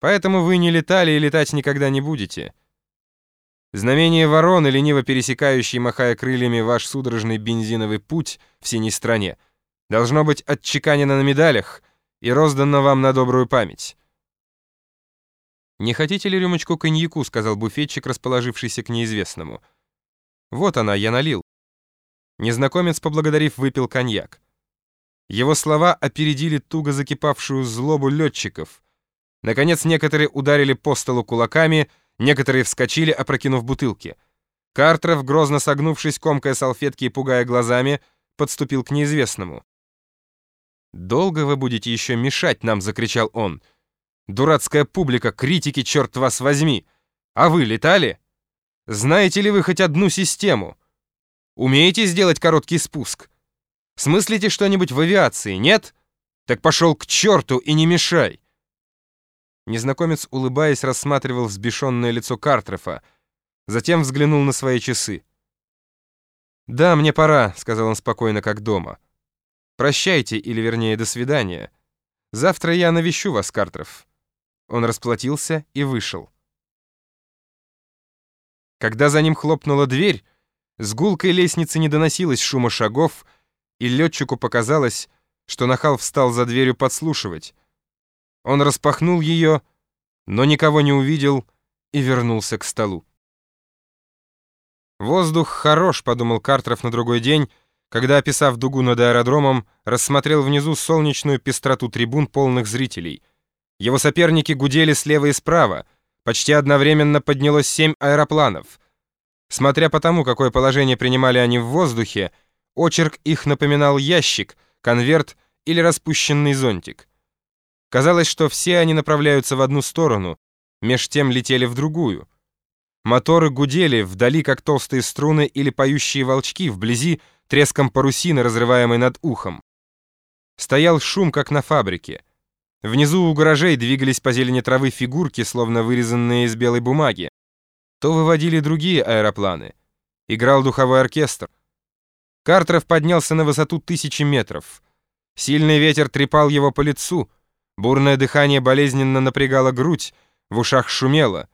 Поэтому вы не летали и летать никогда не будете. Знамение вороны, лениво пересекающий, махая крыльями, ваш судорожный бензиновый путь в синей стране, должно быть отчеканено на медалях и роздано вам на добрую память. «Не хотите ли рюмочку коньяку?» — сказал буфетчик, расположившийся к неизвестному. «Вот она, я налил». Незнакомец, поблагодарив, выпил коньяк. Его слова опередили туго закипавшую злобу летчиков. Наконец, некоторые ударили по столу кулаками — Некоторые вскочили, опрокинув бутылки. Картров, грозно согнувшись, комкая салфетки и пугая глазами, подступил к неизвестному. «Долго вы будете еще мешать нам?» — закричал он. «Дурацкая публика, критики, черт вас возьми! А вы летали? Знаете ли вы хоть одну систему? Умеете сделать короткий спуск? Смыслите что-нибудь в авиации, нет? Так пошел к черту и не мешай!» Незнакомец, улыбаясь, рассматривал взбешенное лицо Картрефа, затем взглянул на свои часы. «Да, мне пора», — сказал он спокойно, как дома. «Прощайте, или, вернее, до свидания. Завтра я навещу вас, Картреф». Он расплатился и вышел. Когда за ним хлопнула дверь, с гулкой лестницы не доносилось шума шагов, и летчику показалось, что нахал встал за дверью подслушивать. Он распахнул ее, но никого не увидел и вернулся к столу. «Воздух хорош», — подумал Картров на другой день, когда, описав дугу над аэродромом, рассмотрел внизу солнечную пестроту трибун, полных зрителей. Его соперники гудели слева и справа. Почти одновременно поднялось семь аэропланов. Смотря по тому, какое положение принимали они в воздухе, очерк их напоминал ящик, конверт или распущенный зонтик. Казалось, что все они направляются в одну сторону, меж тем летели в другую. Моторы гудели вдали, как толстые струны или поющие волчки, вблизи треском парусины, разрываемой над ухом. Стоял шум, как на фабрике. Внизу у гаражей двигались по зелени травы фигурки, словно вырезанные из белой бумаги. То выводили другие аэропланы. Играл духовой оркестр. Картеров поднялся на высоту тысячи метров. Сильный ветер трепал его по лицу — Бурное дыхание болезненно напрягало грудь, в ушах шумело.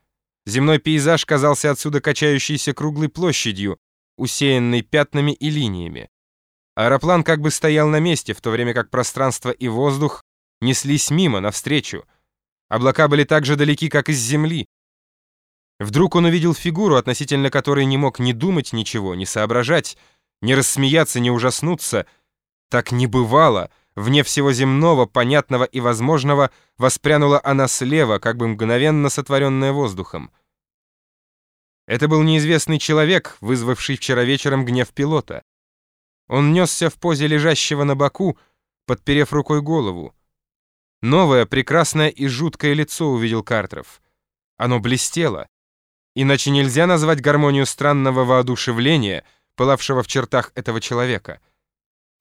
Земной пейзаж казался отсюда качающейся круглой площадью, усеянной пятнами и линиями. Аэроплан как бы стоял на месте, в то время как пространство и воздух неслись мимо, навстречу. Облака были так же далеки, как из земли. Вдруг он увидел фигуру, относительно которой не мог ни думать ничего, ни соображать, ни рассмеяться, ни ужаснуться. Так не бывало — Вне всего земного, понятного и возможного воспрянула она слева, как бы мгновенно сотворенная воздухом. Это был неизвестный человек, вызвавший вчера вечером гнев пилота. Он несся в позе лежащего на боку, подперев рукой голову. Новое, прекрасное и жуткое лицо увидел Картров. Оно блестело. Иначе нельзя назвать гармонию странного воодушевления, пылавшего в чертах этого человека —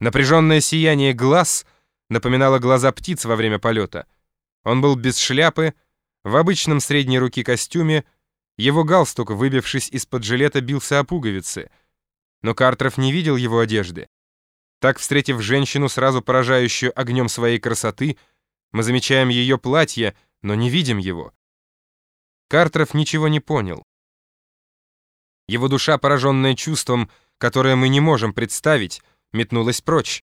Напряженное сияние глаз напоминало глаза птиц во время полета. Он был без шляпы, в обычном средней руки костюме, его галстук, выбившись из-под жилета, бился о пуговицы. Но Картров не видел его одежды. Так, встретив женщину, сразу поражающую огнем своей красоты, мы замечаем ее платье, но не видим его. Картров ничего не понял. Его душа, пораженная чувством, которое мы не можем представить, метнулась прочь.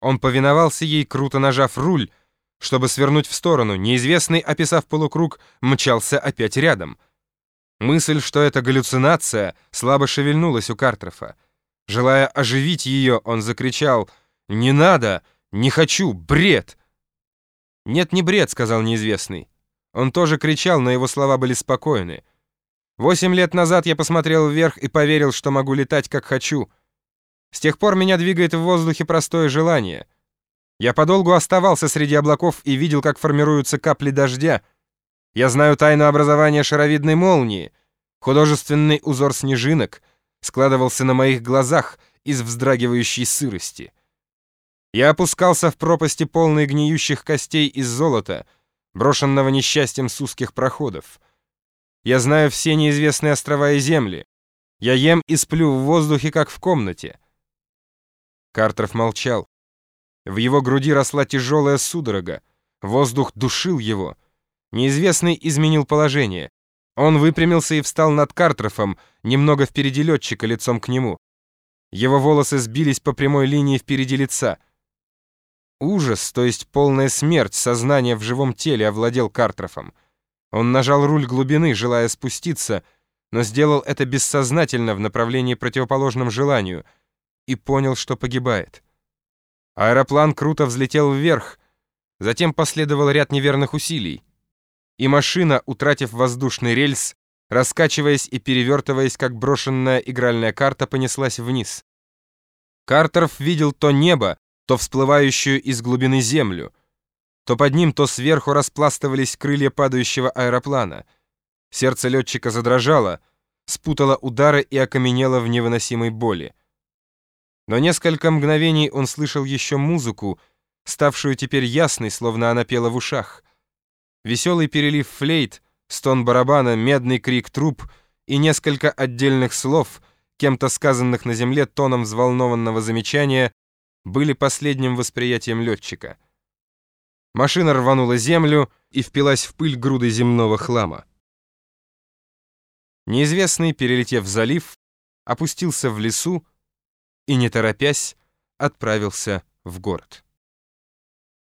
Он повиновался ей, круто нажав руль, чтобы свернуть в сторону. Неизвестный, описав полукруг, мчался опять рядом. Мысль, что это галлюцинация, слабо шевельнулась у Картрофа. Желая оживить ее, он закричал «Не надо! Не хочу! Бред!» «Нет, не бред», — сказал неизвестный. Он тоже кричал, но его слова были спокойны. «Восемь лет назад я посмотрел вверх и поверил, что могу летать, как хочу». С тех пор меня двигает в воздухе простое желание. Я подолгу оставался среди облаков и видел, как формируются капли дождя. Я знаю тайну образования шаровидной молнии. Художественный узор снежинок складывался на моих глазах из вздрагивающей сырости. Я опускался в пропасти полной гниющих костей из золота, брошенного несчастьем с узких проходов. Я знаю все неизвестные острова и земли. Я ем и сплю в воздухе, как в комнате. Картров молчал. В его груди росла тяжелая судорога. Воздух душил его. Неизвестный изменил положение. Он выпрямился и встал над Картрофом, немного впереди летчика, лицом к нему. Его волосы сбились по прямой линии впереди лица. Ужас, то есть полная смерть, сознание в живом теле овладел Картрофом. Он нажал руль глубины, желая спуститься, но сделал это бессознательно в направлении противоположном желанию и понял, что погибает. Аэроплан круто взлетел вверх, затем последовал ряд неверных усилий, и машина, утратив воздушный рельс, раскачиваясь и перевертываясь, как брошенная игральная карта, понеслась вниз. Картеров видел то небо, то всплывающую из глубины землю — то под ним, то сверху распластывались крылья падающего аэроплана. Сердце летчика задрожало, спутало удары и окаменело в невыносимой боли. Но несколько мгновений он слышал еще музыку, ставшую теперь ясной, словно она пела в ушах. Веселый перелив флейт, стон барабана, медный крик труб и несколько отдельных слов, кем-то сказанных на земле тоном взволнованного замечания, были последним восприятием летчика. Машина рванула землю и впилась в пыль груды земного хлама. Неизвестный, перелетев залив, опустился в лесу и, не торопясь, отправился в город.